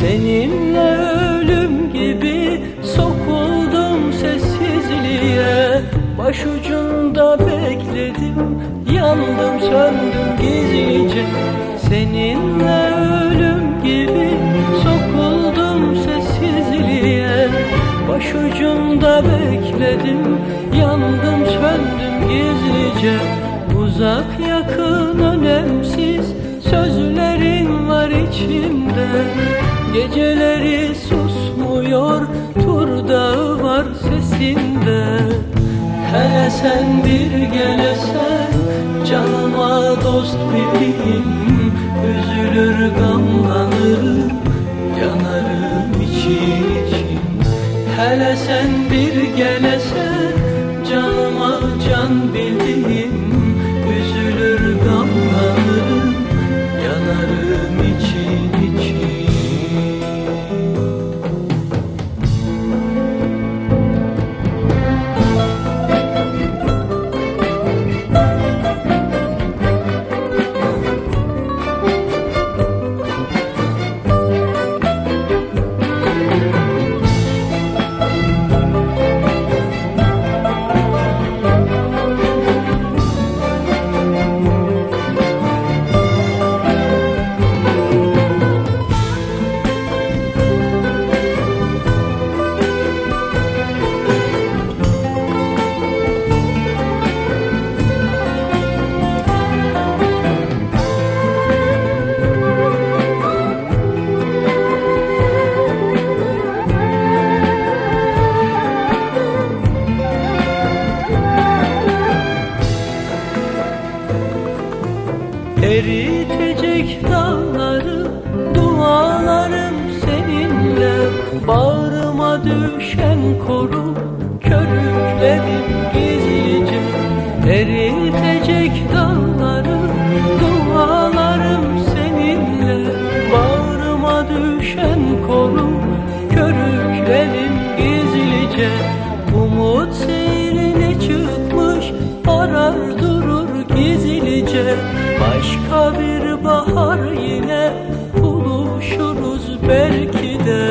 Seninle ölüm gibi sokuldum sessizliğe. Başucunda bekledim yandım söndüm gizlice. Seninle ölüm gibi sokuldum sessizliğe. Başucunda bekledim yandım söndüm gizlice. Uzak yakın önemsiz Hele sen bir gelesen Canıma dost bileyim Üzülür gamlanırım Yanarım için için Hele sen bir gelesen Canıma can bildiğim. Üzülür Eritecek dağları dualarım seninle. Bağrıma düşen koru körükledim gizlice. Eritecek dağları dualarım seninle. Bağrıma düşen koru körükledim gizlice belki de